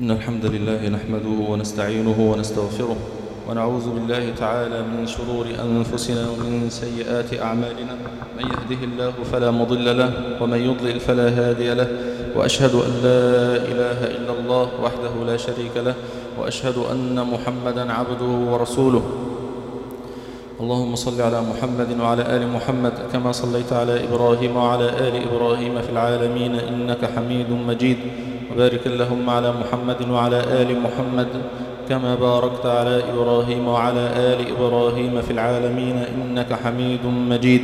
إن الحمد لله نحمده ونستعينه ونستغفره ونعوذ بالله تعالى من شرور أنفسنا ومن سيئات أعمالنا. من يهده الله فلا مضل له ومن يضلل فلا هادي له. وأشهد أن لا إله إلا الله وحده لا شريك له. وأشهد أن محمدا عبده ورسوله. اللهم صل على محمد وعلى آل محمد كما صليت على إبراهيم وعلى آل إبراهيم في العالمين إنك حميد مجيد. وبارك اللهم على محمد وعلى آل محمد كما باركت على إبراهيم وعلى آل إبراهيم في العالمين إنك حميد مجيد.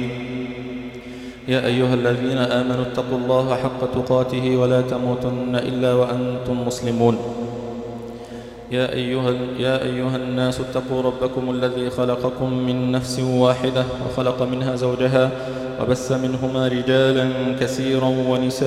يا أيها الذين آمنوا اتقوا الله حق تقاته ولا تموتن إلا وأنتم مسلمون. يا أيها, يا أيها الناس اتقوا ربكم الذي خلقكم من نفس واحدة وخلق منها زوجها وبث منهما رجالا كثيرا ونساء.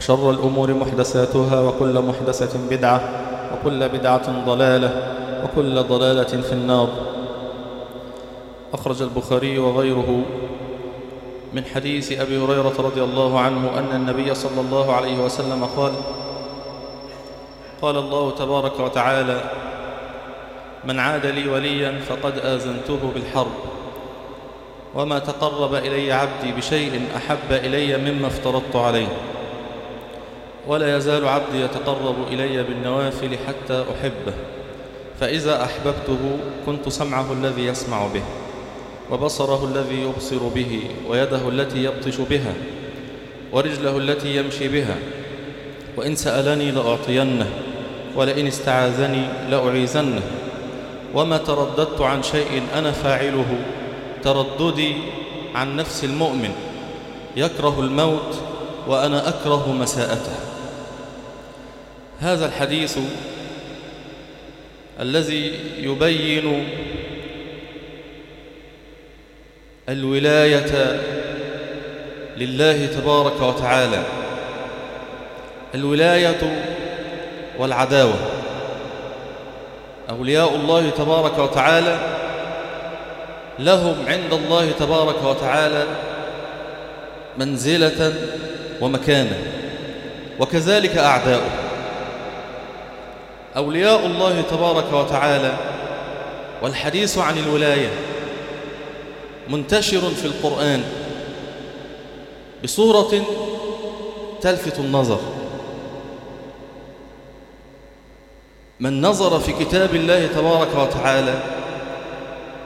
وشر الأمور محدثاتها وكل محدثة بدعة وكل بدعة ضلالة وكل ضلالة في النار. أخرج البخاري وغيره من حديث أبي هريرة رضي الله عنه أن النبي صلى الله عليه وسلم قال قال الله تبارك وتعالى من عاد لي وليا فقد آذنته بالحرب وما تقرب إلي عبدي بشيء أحب إلي مما افترضت عليه. ولا يزال عبدي يتقرب إلي بالنوافل حتى أحبه فإذا أحببته كنت سمعه الذي يسمع به وبصره الذي يبصر به ويده التي يبطش بها ورجله التي يمشي بها وإن سألني لأعطينه ولئن استعاذني لأعيذنه وما ترددت عن شيء أنا فاعله ترددي عن نفس المؤمن يكره الموت وأنا أكره مساءته. هذا الحديث الذي يبين الولاية لله تبارك وتعالى الولاية والعداوة. أولياء الله تبارك وتعالى لهم عند الله تبارك وتعالى منزلة ومكانة وكذلك أعداؤه. أولياء الله تبارك وتعالى والحديث عن الولاية منتشر في القرآن بصورة تلفت النظر. من نظر في كتاب الله تبارك وتعالى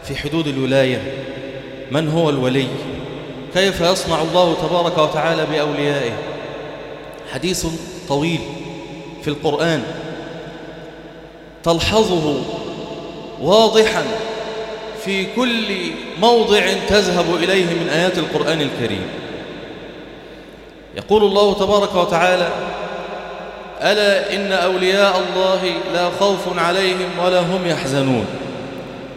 في حدود الولاية من هو الولي؟ كيف يصنع الله تبارك وتعالى بأوليائه؟ حديث طويل في القرآن. تلحظه واضحا في كل موضع تذهب إليه من آيات القرآن الكريم. يقول الله تبارك وتعالى ألا إن أولياء الله لا خوف عليهم ولا هم يحزنون.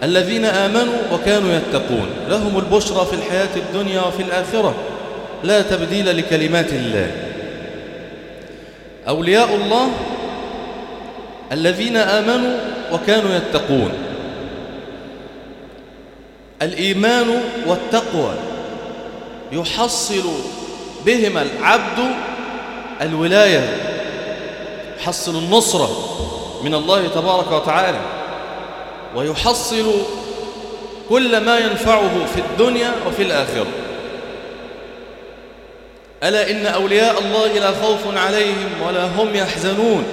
الذين آمنوا وكانوا يتقون. لهم البشرى في الحياة الدنيا وفي الآخرة. لا تبديل لكلمات الله. أولياء الله الذين آمنوا وكانوا يتقون. الإيمان والتقوى يحصل بهما العبد الولاية يحصل النصرة من الله تبارك وتعالى ويحصل كل ما ينفعه في الدنيا وفي الآخرة. ألا إن أولياء الله لا خوف عليهم ولا هم يحزنون.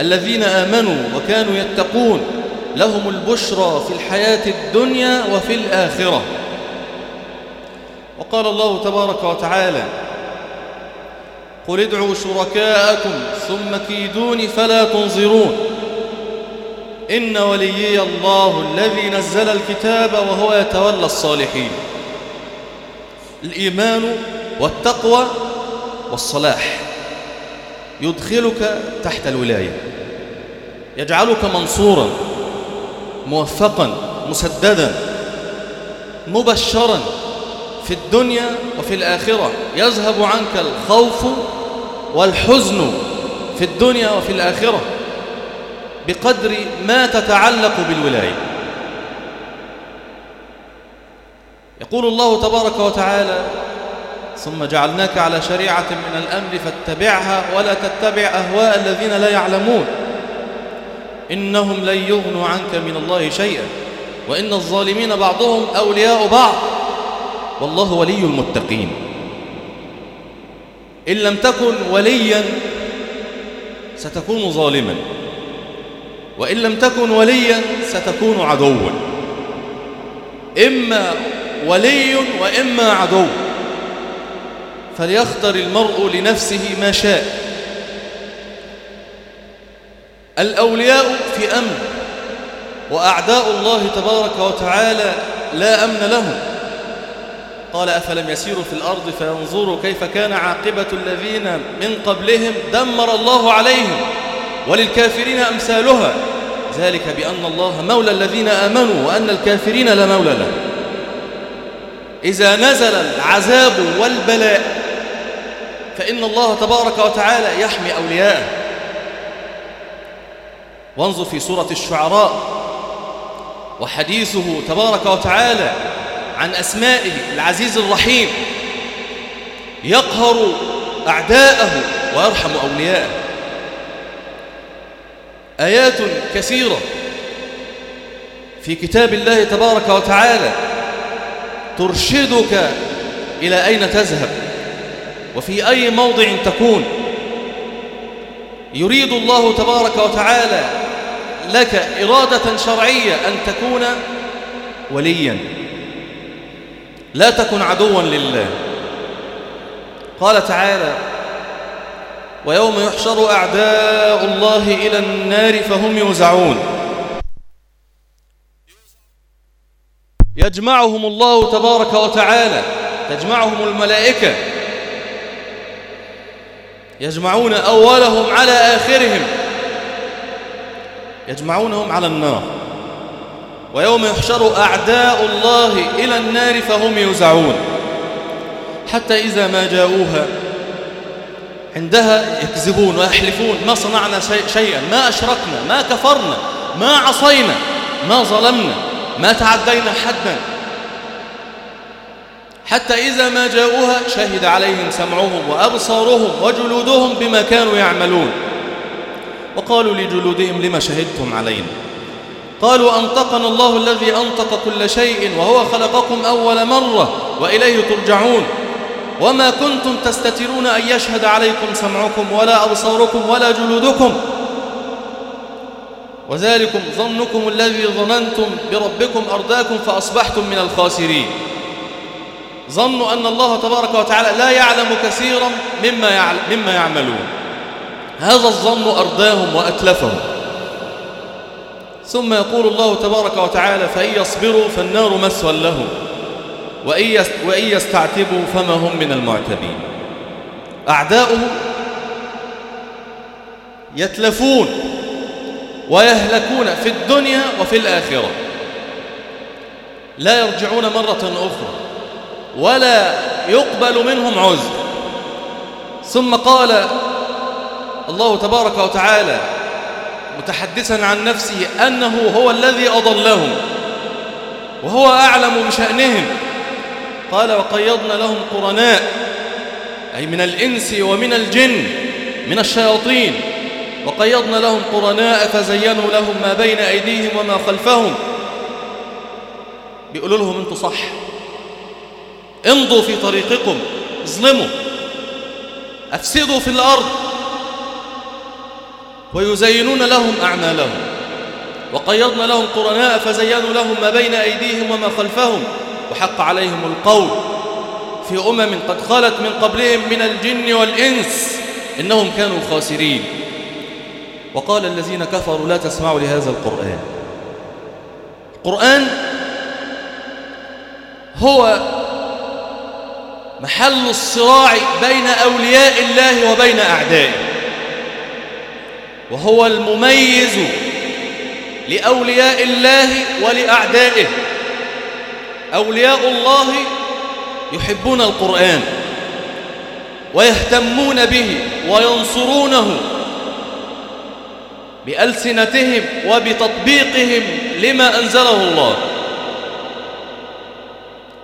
الذين آمنوا وكانوا يتقون لهم البشرى في الحياة الدنيا وفي الآخرة. وقال الله تبارك وتعالى قل ادعوا شركاءكم ثم كيدون فلا تنظرون إن وليي الله الذي نزل الكتاب وهو يتولى الصالحين. الإيمان والتقوى والصلاح. يدخلك تحت الولاية. يجعلك منصورا موفقا مسددا مبشرا في الدنيا وفي الآخرة. يذهب عنك الخوف والحزن في الدنيا وفي الآخرة بقدر ما تتعلق بالولاية. يقول الله تبارك وتعالى ثم جعلناك على شريعة من الأمر فاتبعها ولا تتبع أهواء الذين لا يعلمون. إنهم لن يغنوا عنك من الله شيئا وإن الظالمين بعضهم أولياء بعض. والله ولي المتقين. إن لم تكن وليا ستكون ظالما وإن لم تكن وليا ستكون عدوا. إما ولي وإما عدو. فليختر المرء لنفسه ما شاء. الأولياء في أمن وأعداء الله تبارك وتعالى لا أمن لهم. قال أفلم يسيروا في الأرض فينظروا كيف كان عاقبة الذين من قبلهم دمر الله عليهم وللكافرين أمثالها. ذلك بأن الله مولى الذين آمنوا وأن الكافرين لا مولى لهم إذا نزل العذاب والبلاء فإن الله تبارك وتعالى يحمي أولياءه. وانظر في سورة الشعراء. وحديثه تبارك وتعالى عن أسمائه العزيز الرحيم. يقهر أعداءه ويرحم أولياءه. آيات كثيرة في كتاب الله تبارك وتعالى ترشدك إلى أين تذهب. وفي أي موضع تكون. يريد الله تبارك وتعالى لك إرادة شرعية أن تكون وليا. لا تكن عدوا لله. قال تعالى ويوم يحشر أعداء الله إلى النار فهم يوزعون. يجمعهم الله تبارك وتعالى تجمعهم الملائكة يجمعون أولهم على آخرهم. يجمعونهم على النار. ويوم يحشر أعداء الله إلى النار فهم يوزعون. حتى إذا ما جاءوها عندها يكذبون ويحلفون. ما صنعنا شيئا. ما أشركنا. ما كفرنا. ما عصينا. ما ظلمنا. ما تعدينا حدا. حتى إذا ما جاءوها شهد عليهم سمعهم وأبصارهم وجلودهم بما كانوا يعملون. وقالوا لجلودهم لما شهدتم علينا؟ قالوا أنطقنا الله الذي أنطق كل شيء وهو خلقكم أول مرة وإليه ترجعون. وما كنتم تستترون أن يشهد عليكم سمعكم ولا أبصاركم ولا جلودكم. وذلكم ظنكم الذي ظننتم بربكم أرداكم فأصبحتم من الخاسرين. ظنوا أن الله تبارك وتعالى لا يعلم كثيرا مما, يعلم مما يعملون. هذا الظن أرداهم وأتلفهم. ثم يقول الله تبارك وتعالى فإن يصبروا فالنار مسوى لهم وإن يستعتبوا فما هم من المعتبين. أعداؤه يتلفون ويهلكون في الدنيا وفي الآخرة. لا يرجعون مرة أخرى. ولا يقبل منهم عذر. ثم قال الله تبارك وتعالى متحدثا عن نفسه أنه هو الذي أضلهم وهو أعلم بشأنهم. قال وقيضنا لهم قرناء أي من الإنس ومن الجن من الشياطين. وقيضنا لهم قرناء فزينوا لهم ما بين أيديهم وما خلفهم. بيقولوا لهم أنتوا صح. امضوا في طريقكم اظلموا أفسدوا في الأرض ويزينون لهم أعمالهم وقيضنا لهم قرناء فزينوا لهم ما بين أيديهم وما خلفهم وحق عليهم القول. في أمم قد خلت من قبلهم من الجن والإنس إنهم كانوا خاسرين. وقال الذين كفروا لا تسمعوا لهذا القرآن. القرآن هو محل الصراع بين أولياء الله وبين أعدائه. وهو المميز لأولياء الله ولأعدائه. أولياء الله يحبون القرآن ويهتمون به وينصرونه بألسنتهم وبتطبيقهم لما أنزله الله.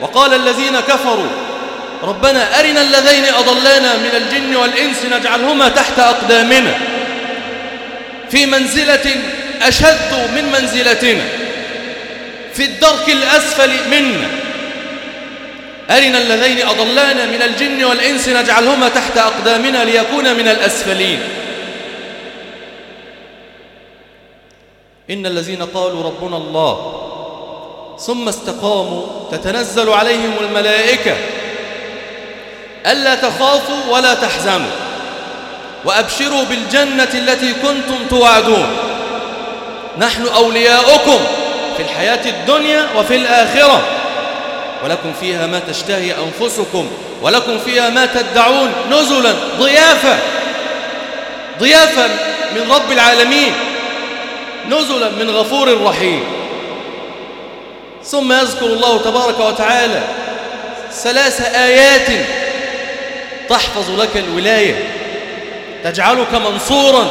وقال الذين كفروا ربنا أرنا الذين أضلانا من الجن والإنس نجعلهما تحت أقدامنا. في منزلة أشد من منزلتنا. في الدرك الأسفل منا. أرنا الذين أضلانا من الجن والإنس نجعلهما تحت أقدامنا ليكون من الأسفلين. إن الذين قالوا ربنا الله ثم استقاموا. تتنزل عليهم الملائكة. ألا تخافوا ولا تحزنوا. وأبشروا بالجنة التي كنتم توعدون. نحن أولياؤكم في الحياة الدنيا وفي الآخرة. ولكم فيها ما تشتهي أنفسكم. ولكم فيها ما تدعون نزلا ضيافة ضيافة من رب العالمين. نزلا من غفور رحيم. ثم يذكر الله تبارك وتعالى ثلاث آيات تحفظ لك الولاية تجعلك منصورا.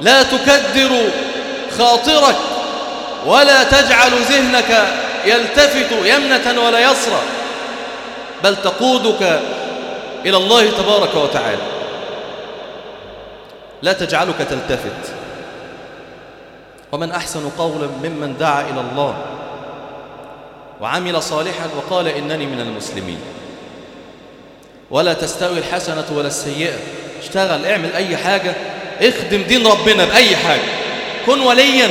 لا تكدر خاطرك ولا تجعل ذهنك يلتفت يمنة ولا يسرى بل تقودك إلى الله تبارك وتعالى. لا تجعلك تلتفت. ومن أحسن قولا ممن دعا إلى الله وعمل صالحا وقال إنني من المسلمين. ولا تستوي الحسنة ولا السيئة. اشتغل اعمل أي حاجة. اخدم دين ربنا بأي حاجة. كن وليا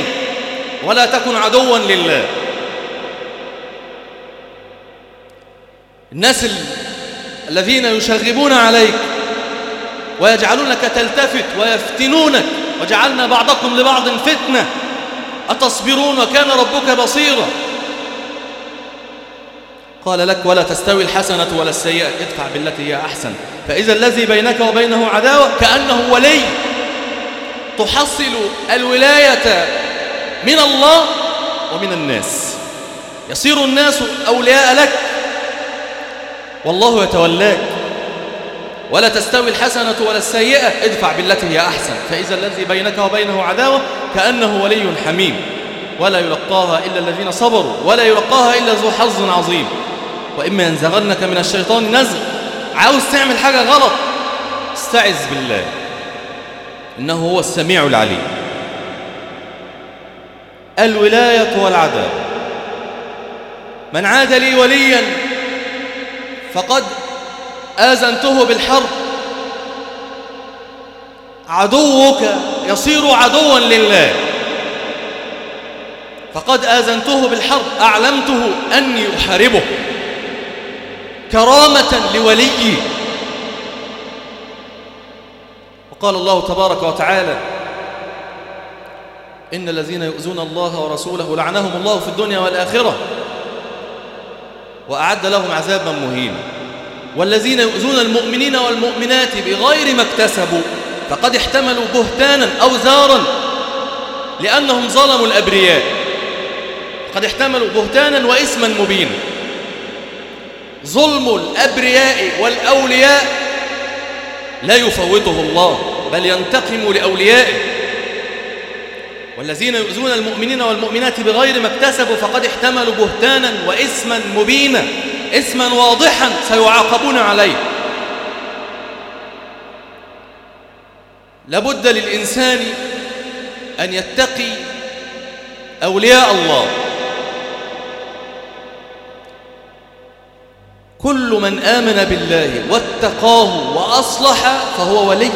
ولا تكن عدوا لله. الناس الذين يشغبون عليك ويجعلونك تلتفت ويفتنونك. وجعلنا بعضكم لبعض فتنة. أتصبرون؟ وكان ربك بصيرا. قال لك ولا تستوي الحسنة ولا السيئة. ادفع بالتي هي أحسن. فإذا الذي بينك وبينه عداوة كأنه ولي. تحصل الولاية من الله ومن الناس. يصير الناس أولياء لك. والله يتولاك. ولا تستوي الحسنة ولا السيئة. ادفع بالتي هي أحسن. فإذا الذي بينك وبينه عداوة كأنه ولي حميم. ولا يلقاها إلا الذين صبروا. ولا يلقاها إلا ذو حظ عظيم. وإما ينزغنك من الشيطان نزغ. عاوز تعمل حاجة غلط. استعذ بالله. إنه هو السميع العليم. الولاية والعداوة. من عاد لي وليا فقد آذنته بالحرب. عدوك يصير عدوا لله. فقد آذنته بالحرب. أعلمته أني أحاربه. كرامة لولي وقال الله تبارك وتعالى إن الذين يؤذون الله ورسوله لعنهم الله في الدنيا والآخرة وأعد لهم عذابا مهينا. والذين يؤذون المؤمنين والمؤمنات بغير ما اكتسبوا فقد احتملوا بهتانا أو زارا لأنهم ظلموا الأبرياء. قد احتملوا بهتانا وإثما مبينا. ظلم الأبرياء والأولياء لا يفوته الله بل ينتقم لأوليائه. والذين يؤذون المؤمنين والمؤمنات بغير ما اكتسبوا فقد احتملوا بهتانا وإثما مبينا. إثما واضحا سيعاقبون عليه. لابد للإنسان أن يتقي أولياء الله. كل من آمن بالله واتقاه وأصلح فهو ولي.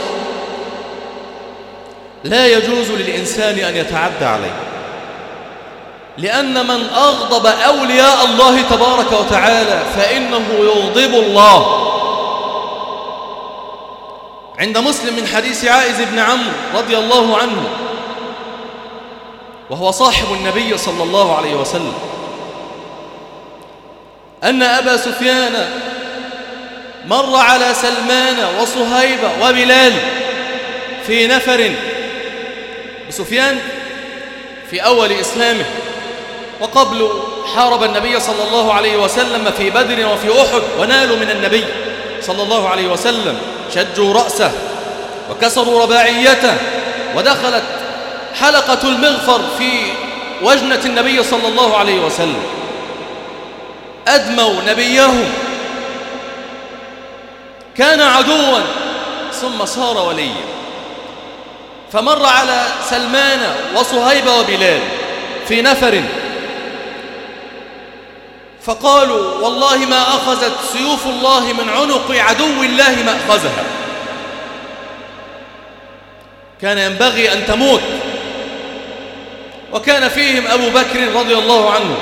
لا يجوز للإنسان أن يتعدى عليه. لأن من أغضب أولياء الله تبارك وتعالى فإنه يغضب الله. عند مسلم من حديث عائز بن عمرو رضي الله عنه وهو صاحب النبي صلى الله عليه وسلم أن أبا سفيان مر على سلمان وصهيب وبلال في نفر. سفيان في أول إسلامه وقبل حارب النبي صلى الله عليه وسلم في بدر وفي أحد ونالوا من النبي صلى الله عليه وسلم شجوا رأسه وكسروا رباعيته ودخلت حلقة المغفر في وجنة النبي صلى الله عليه وسلم. أدموا نبيهم كان عدوا ثم صار وليا. فمر على سلمان وصهيب وبلال في نفر فقالوا والله ما أخذت سيوف الله من عنق عدو الله ما أخذها. كان ينبغي أن تموت. وكان فيهم أبو بكر رضي الله عنه.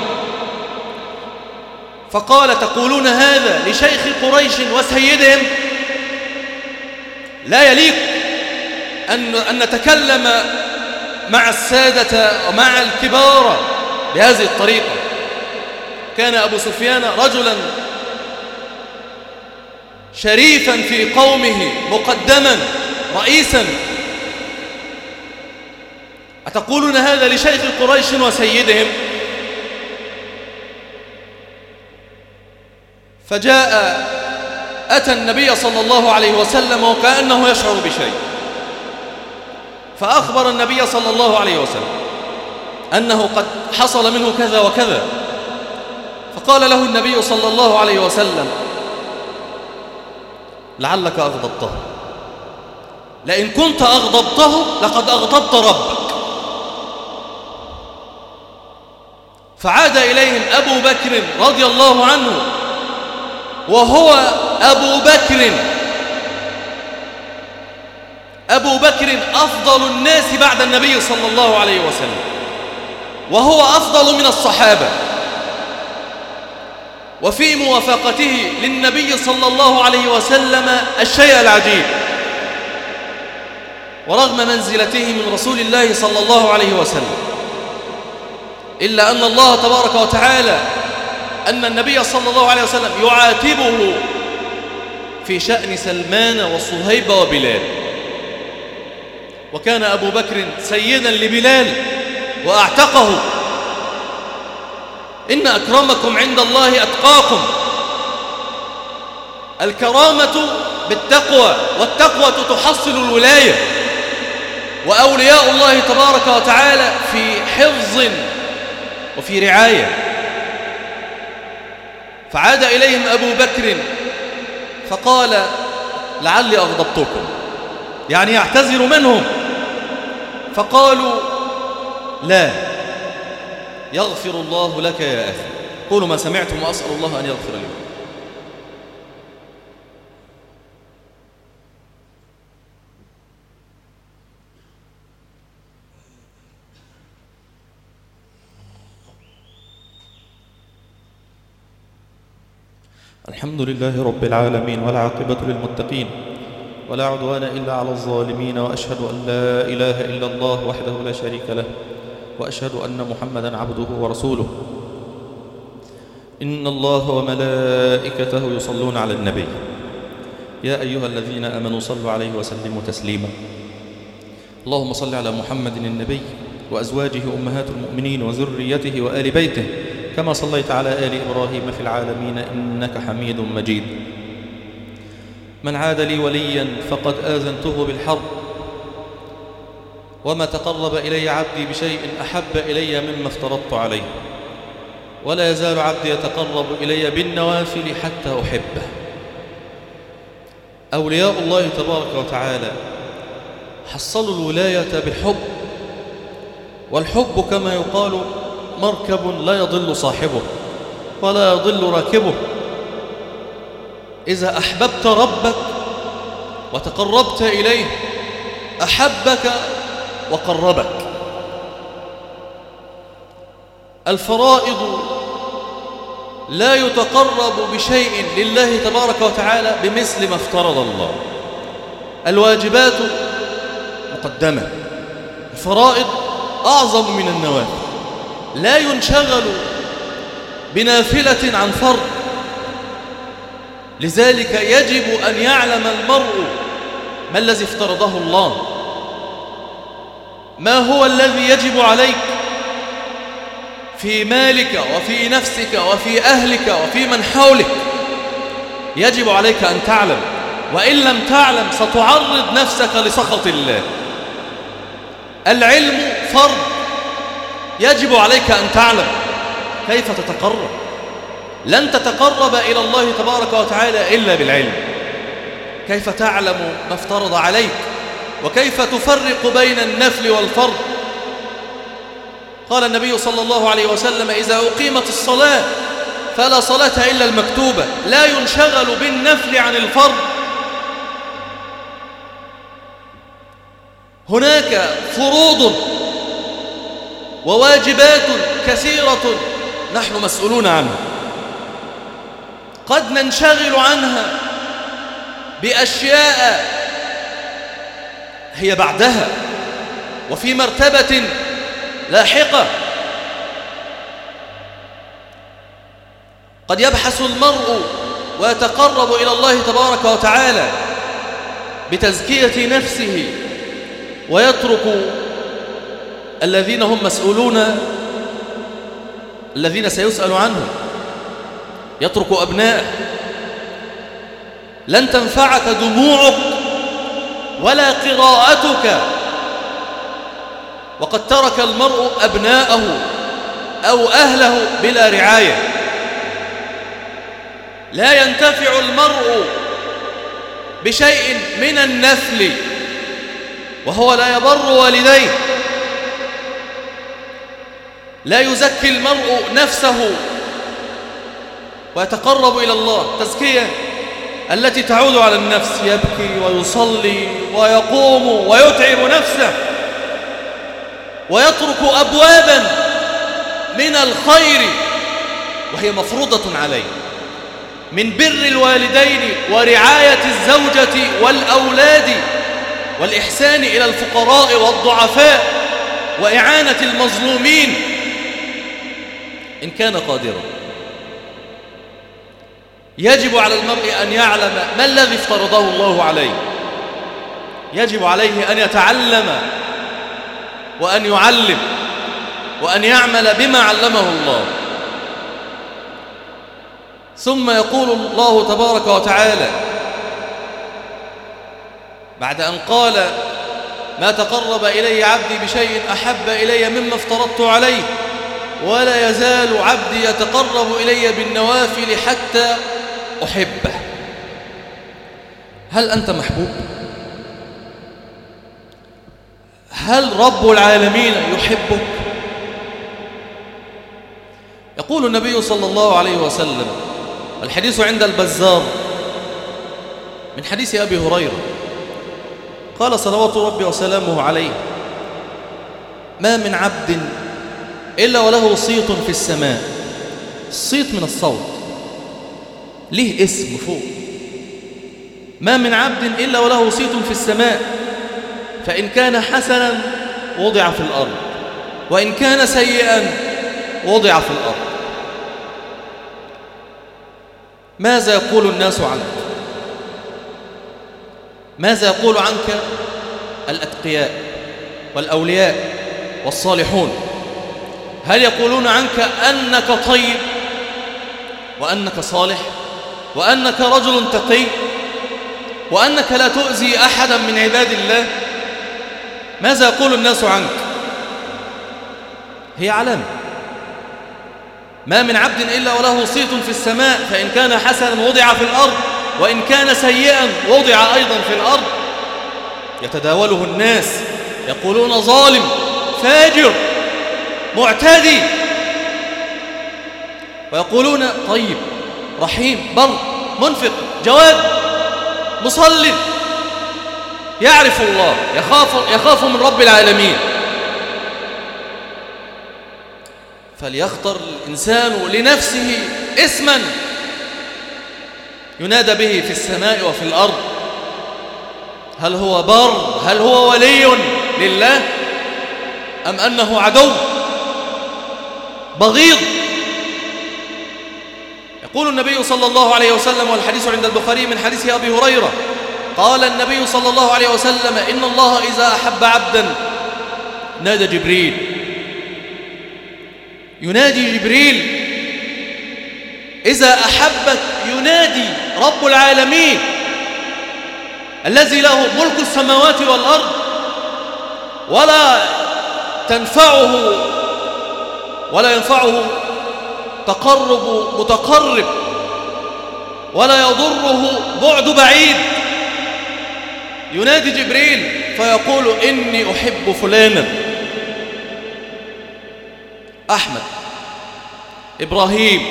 فقال تقولون هذا لشيخ قريش وسيدهم؟ لا يليق أن, أن نتكلم مع السادة ومع الكبار بهذه الطريقة. كان أبو سفيان رجلا شريفا في قومه مقدما رئيسا. أتقولون هذا لشيخ قريش وسيدهم؟ فجاء أتى النبي صلى الله عليه وسلم وكأنه يشعر بشيء. فأخبر النبي صلى الله عليه وسلم أنه قد حصل منه كذا وكذا. فقال له النبي صلى الله عليه وسلم لعلك أغضبته. لئن كنت أغضبته لقد أغضبت ربك. فعاد إليهم أبو بكر رضي الله عنه وهو أبو بكر. أبو بكر أفضل الناس بعد النبي صلى الله عليه وسلم وهو أفضل من الصحابة. وفي موافقته للنبي صلى الله عليه وسلم الشيء العجيب. ورغم منزلته من رسول الله صلى الله عليه وسلم إلا أن الله تبارك وتعالى أن النبي صلى الله عليه وسلم يعاتبه في شأن سلمان وصهيب وبلال. وكان أبو بكر سيدا لبلال وأعتقه. إن أكرمكم عند الله أتقاكم. الكرامة بالتقوى والتقوى تحصل الولاية. وأولياء الله تبارك وتعالى في حفظ وفي رعاية. فعاد إليهم أبو بكر فقال لعلي أغضبتكم. يعني يعتذر منهم. فقالوا لا. يغفر الله لك يا أخي. قولوا ما سمعتم وأسأل الله أن يغفر لكم الحمد لله رب العالمين والعاقبة للمتقين ولا عدوان إلا على الظالمين وأشهد أن لا إله إلا الله وحده لا شريك له. وأشهد أن محمدا عبده ورسوله. إن الله وملائكته يصلون على النبي. يا أيها الذين آمنوا صلوا عليه وسلموا تسليما. اللهم صل على محمد النبي وأزواجه أمهات المؤمنين وذريته وآل بيته كما صليت على آل إبراهيم في العالمين إنك حميد مجيد. من عاد لي وليا فقد آذنته بالحرب. وما تقرب إلي عبدي بشيء أحب إلي مما افترضت عليه. ولا يزال عبدي يتقرب إلي بالنوافل حتى أحبه. أولياء الله تبارك وتعالى حصلوا الولاية بالحب والحب كما يقال مركب لا يضل صاحبه ولا يضل راكبه. إذا أحببت ربك وتقربت إليه أحبك وقربك. الفرائض لا يتقرب بشيء لله تبارك وتعالى بمثل ما افترض الله. الواجبات مقدمة. الفرائض أعظم من النوافل. لا ينشغل بنافلة عن فرض. لذلك يجب أن يعلم المرء ما الذي افترضه الله. ما هو الذي يجب عليك في مالك وفي نفسك وفي أهلك وفي من حولك؟ يجب عليك أن تعلم وإن لم تعلم ستعرض نفسك لسخط الله. العلم فرض. يجب عليك أن تعلم كيف تتقرب. لن تتقرب إلى الله تبارك وتعالى إلا بالعلم. كيف تعلم ما افترض عليك؟ وكيف تفرق بين النفل والفرض قال النبي صلى الله عليه وسلم إذا أقيمت الصلاة فلا صلاة إلا المكتوبة لا ينشغل بالنفل عن الفرض هناك فروض وواجبات كثيرة نحن مسؤولون عنها. قد ننشغل عنها بأشياء هي بعدها. وفي مرتبة لاحقة. قد يبحث المرء ويتقرب إلى الله تبارك وتعالى بتزكية نفسه ويترك الذين هم مسؤولون الذين سيسأل عنهم يترك أبناءه. لن تنفعك دموعك. ولا قراءتك. وقد ترك المرء أبناءه أو أهله بلا رعاية. لا ينتفع المرء بشيء من النفل وهو لا يبر والديه. لا يزكي المرء نفسه. ويتقرب إلى الله. تزكية التي تعود على النفس يبكي ويصلي ويقوم ويتعب نفسه ويترك أبوابا من الخير وهي مفروضة عليه. من بر الوالدين ورعاية الزوجة والأولاد والإحسان إلى الفقراء والضعفاء وإعانة المظلومين إن كان قادرا. يجب على المرء أن يعلم ما الذي افترضه الله عليه. يجب عليه أن يتعلم وأن يعلم وأن يعمل بما علمه الله. ثم يقول الله تبارك وتعالى بعد أن قال ما تقرب إلي عبدي بشيء أحب إلي مما افترضت عليه ولا يزال عبدي يتقرب إلي بالنوافل حتى أحبه هل أنت محبوب؟ هل رب العالمين يحبك؟ يقول النبي صلى الله عليه وسلم الحديث عند البزار من حديث أبي هريرة قال صلوات ربي وسلامه عليه ما من عبد إلا وله صيت في السماء الصيت من الصوت ليه اسم فوق. ما من عبد إلا وله صيت في السماء. فإن كان حسنا وضع في الأرض. وإن كان سيئا وضع في الأرض. ماذا يقول الناس عنك؟ ماذا يقول عنك الأتقياء والأولياء والصالحون؟ هل يقولون عنك أنك طيب وأنك صالح؟ وأنك رجل تقي وأنك لا تؤذي أحدا من عباد الله ماذا يقول الناس عنك؟ هي علامة. ما من عبد إلا وله صيت في السماء فإن كان حسنا وضع في الأرض وإن كان سيئا وضع أيضا في الأرض. يتداوله الناس يقولون ظالم فاجر معتدي. ويقولون طيب رحيم بر منفق جواد مصل يعرف الله يخاف, يخاف من رب العالمين. فليختر الإنسان لنفسه اسما ينادى به في السماء وفي الأرض. هل هو بر؟ هل هو ولي لله؟ أم أنه عدو؟ بغيض. يقول النبي صلى الله عليه وسلم والحديث عند البخاري من حديث أبي هريرة قال النبي صلى الله عليه وسلم إن الله إذا أحب عبدا نادى جبريل. ينادي جبريل إذا أحبك ينادي رب العالمين الذي له ملك السماوات والأرض ولا تنفعه ولا ينفعه تقرب متقرب ولا يضره بعد بعيد. ينادي جبريل فيقول إني أحب فلانا. أحمد إبراهيم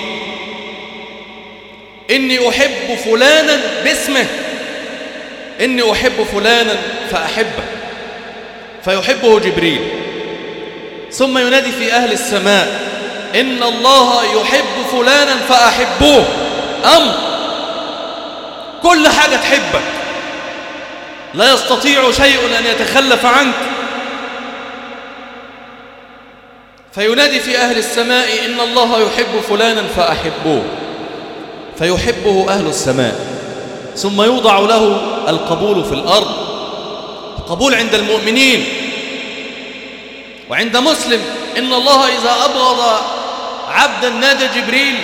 إني أحب فلانا باسمه. إني أحب فلانا فأحبه. فيحبه جبريل. ثم ينادي في أهل السماء. إن الله يحب فلانا فأحبوه. أمر كل حاجة تحبك. لا يستطيع شيء أن يتخلف عنك. فينادي في أهل السماء إن الله يحب فلانا فأحبوه. فيحبه أهل السماء. ثم يوضع له القبول في الأرض. القبول عند المؤمنين. وعند مسلم إن الله إذا أبغض عبدا نادى جبريل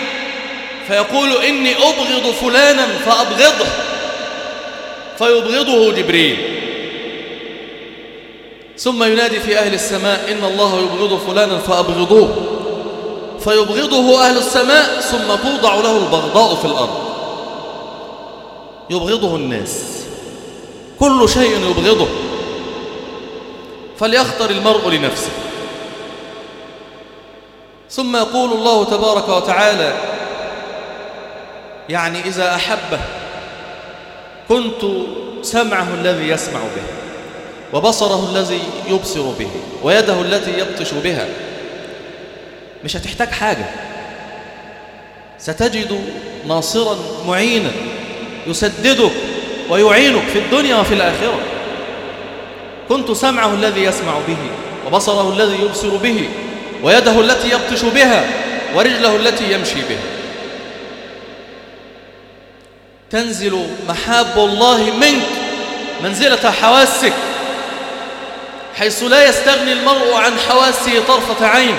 فيقول إني أبغض فلانا فأبغضه. فيبغضه جبريل. ثم ينادي في أهل السماء إن الله يبغض فلانا فأبغضوه. فيبغضه أهل السماء ثم توضع له البغضاء في الأرض. يبغضه الناس. كل شيء يبغضه. فليختر المرء لنفسه. ثم يقول الله تبارك وتعالى يعني إذا أحبه كنت سمعه الذي يسمع به وبصره الذي يبصر به ويده التي يبطش بها. مش هتحتاج حاجة. ستجد ناصرا معينا يسددك ويعينك في الدنيا وفي الآخرة. كنت سمعه الذي يسمع به وبصره الذي يبصر به ويده التي يبطش بها ورجله التي يمشي بها. تنزل محاب الله منك منزلة حواسك حيث لا يستغني المرء عن حواسه طرفة عين.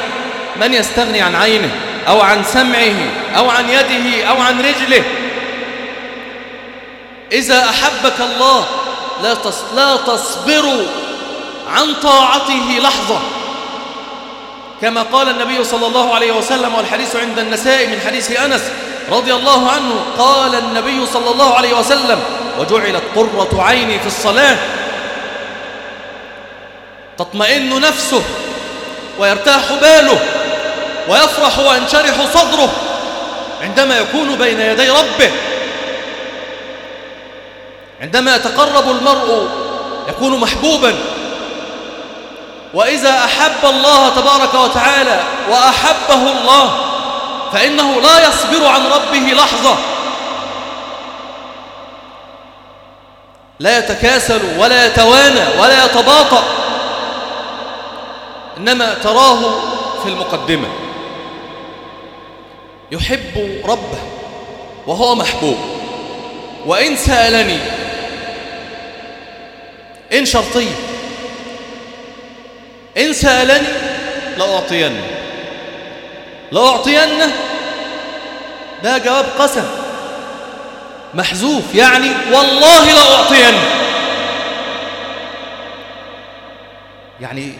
من يستغني عن عينه أو عن سمعه أو عن يده أو عن رجله؟ إذا أحبك الله لا تصبر عن طاعته لحظة. كما قال النبي صلى الله عليه وسلم والحديث عند النساء من حديث أنس رضي الله عنه قال النبي صلى الله عليه وسلم وجعلت قرة عيني في الصلاة تطمئن نفسه ويرتاح باله ويفرح وينشرح صدره عندما يكون بين يدي ربه. عندما يتقرب المرء يكون محبوبا وإذا أحب الله تبارك وتعالى وأحبه الله فإنه لا يصبر عن ربه لحظة. لا يتكاسل ولا يتوانى ولا يتباطأ إنما تراه في المقدمة. يحب ربه وهو محبوب. وإن سألني إن شرطية إن سألني لأعطينه. لأعطينه؟ ده جواب قسم. محذوف يعني والله لأعطينه. يعني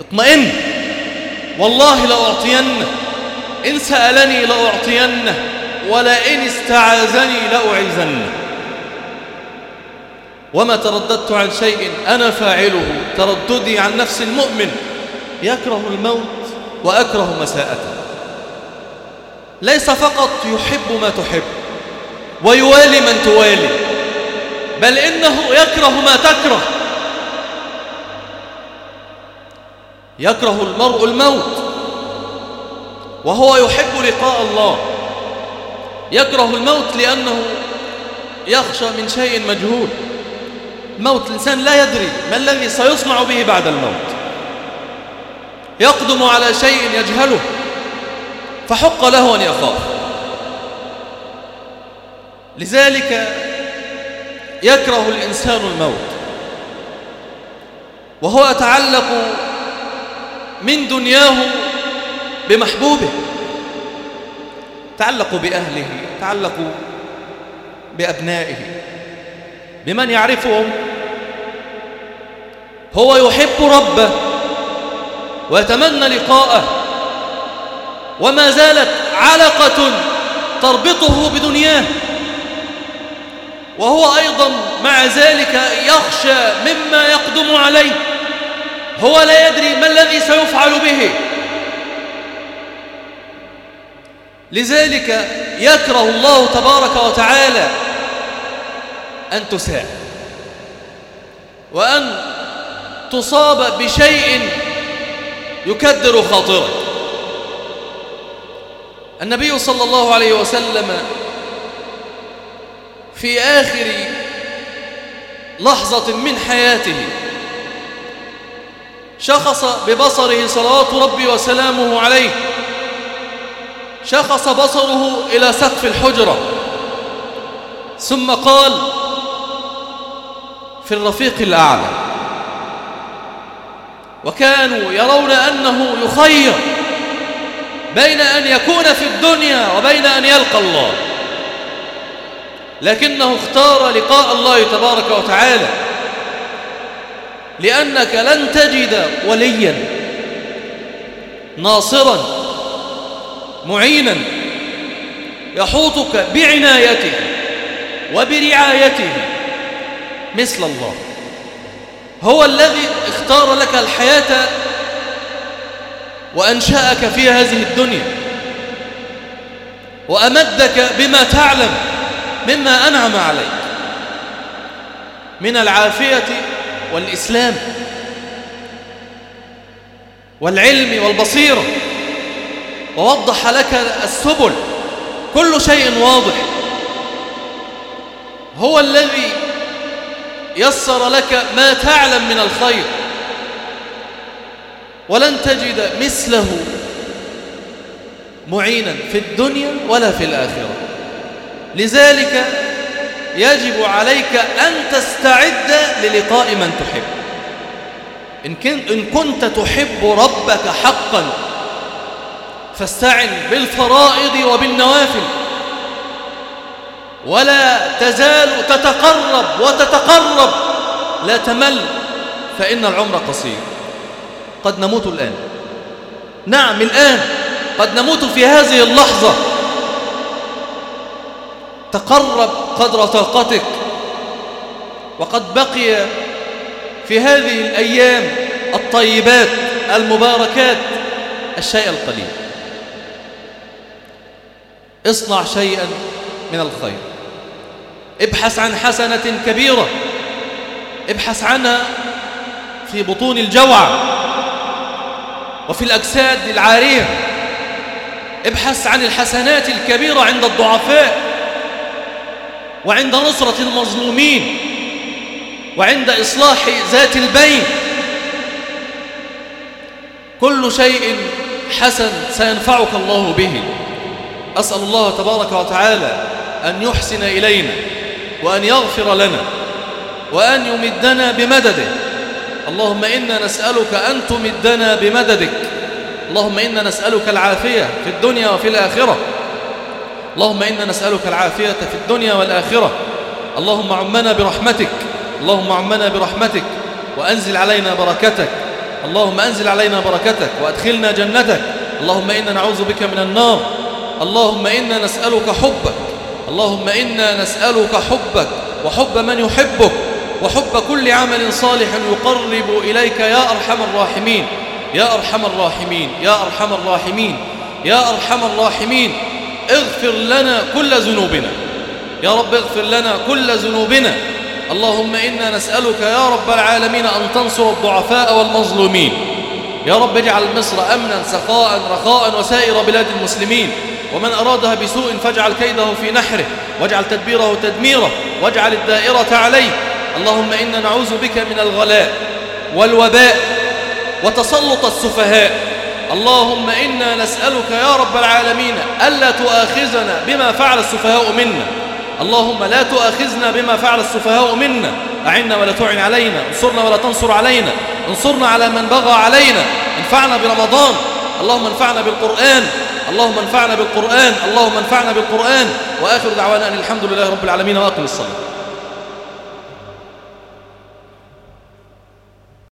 اطمئن. والله لأعطينه. إن سألني لأعطينه. ولئن استعاذني لأعيذنه. وما ترددت عن شيء أنا فاعله. ترددي عن نفس المؤمن. يكره الموت وأكره مساءته. ليس فقط يحب ما تحب ويوالي من توالي بل إنه يكره ما تكره. يكره المرء الموت وهو يحب لقاء الله. يكره الموت لأنه يخشى من شيء مجهول. موت الإنسان لا يدري ما الذي سيصنع به بعد الموت. يقدم على شيء يجهله فحق له أن يخاف. لذلك يكره الإنسان الموت. وهو يتعلق من دنياه بمحبوبه. تعلق بأهله تعلق بأبنائه بمن يعرفهم. هو يحب ربه ويتمنى لقاءه. وما زالت علقة تربطه بدنياه. وهو أيضا مع ذلك يخشى مما يقدم عليه. هو لا يدري ما الذي سيفعل به. لذلك يكره الله تبارك وتعالى أن تساء. وأن تصاب بشيء يكدر خاطرك النبي صلى الله عليه وسلم في آخر لحظة من حياته شخص ببصره صلوات ربي وسلامه عليه شخص بصره إلى سقف الحجرة ثم قال في الرفيق الأعلى. وكانوا يرون أنه يخير بين أن يكون في الدنيا وبين أن يلقى الله. لكنه اختار لقاء الله تبارك وتعالى لأنك لن تجد وليا ناصرا معينا يحوطك بعنايته وبرعايته مثل الله. هو الذي اختار لك الحياة وأنشأك في هذه الدنيا وأمدك بما تعلم مما أنعم عليك من العافية والإسلام والعلم والبصيرة. ووضح لك السبل. كل شيء واضح. هو الذي يسر لك ما تعلم من الخير. ولن تجد مثله معينا في الدنيا ولا في الآخرة. لذلك يجب عليك أن تستعد للقاء من تحب. إن كنت تحب ربك حقا فاستعن بالفرائض وبالنوافل. ولا تزال تتقرب وتتقرب. لا تمل فإن العمر قصير. قد نموت الآن. نعم الآن قد نموت في هذه اللحظة. تقرب قدر طاقتك. وقد بقي في هذه الأيام الطيبات المباركات الشيء القليل. اصنع شيئا من الخير. ابحث عن حسنة كبيرة. ابحث عنها في بطون الجوع وفي الأجساد العارية ابحث عن الحسنات الكبيرة عند الضعفاء وعند نصرة المظلومين وعند إصلاح ذات البين. كل شيء حسن سينفعك الله به. أسأل الله تبارك وتعالى أن يحسن إلينا. وأن يغفر لنا وأن يمدنا بمدده. اللهم إنا نسألك أن تمدنا بمددك. اللهم إنا نسألك العافية في الدنيا وفي الآخرة. اللهم إنا نسألك العافية في الدنيا والآخرة. اللهم عمنا برحمتك. اللهم عمنا برحمتك. وأنزل علينا بركتك. اللهم أنزل علينا بركتك وأدخلنا جنتك. اللهم إنا نعوذ بك من النار. اللهم إنا نسألك حبك. اللهم إنا نسألك حبك وحب من يحبك وحب كل عمل صالح يقرب إليك يا أرحم الراحمين. يا أرحم الراحمين. يا أرحم الراحمين. يا أرحم الراحمين. اغفر لنا كل ذنوبنا. يا رب اغفر لنا كل ذنوبنا. اللهم إنا نسألك يا رب العالمين أن تنصر الضعفاء والمظلومين. يا رب اجعل مصر أمنا سخاء رخاء وسائر بلاد المسلمين. ومن أرادها بسوء فاجعل كيده في نحره واجعل تدبيره تدميره واجعل الدائرة عليه. اللهم إنا نعوذ بك من الغلاء والوباء وتسلط السفهاء. اللهم إنا نسألك يا رب العالمين ألا تؤاخذنا بما فعل السفهاء منا. اللهم لا تؤاخذنا بما فعل السفهاء منا. أعنا ولا تعن علينا انصرنا ولا تنصر علينا. انصرنا على من بغى علينا. انفعنا برمضان. اللهم انفعنا بالقرآن. اللهم انفعنا بالقرآن اللهم انفعنا بالقرآن. وآخر دعوانا أن الحمد لله رب العالمين وأقم الصلاة.